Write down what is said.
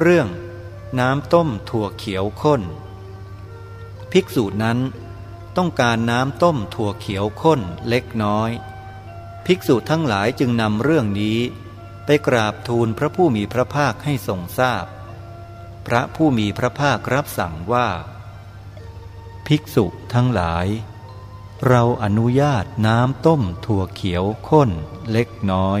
เรื่องน้ำต้มถั่วเขียวข้น ภิกษุนั้นต้องการน้ำต้มถั่วเขียวข้นเล็กน้อย ภิกษุทั้งหลายจึงนำเรื่องนี้ ไปกราบทูลพระผู้มีพระภาคให้ทรงทราบพพระผู้มีพระภาครับสั่งว่า ภิกษุทั้งหลาย เราอนุญาตน้ำต้มถั่วเขียวข้นเล็กน้อย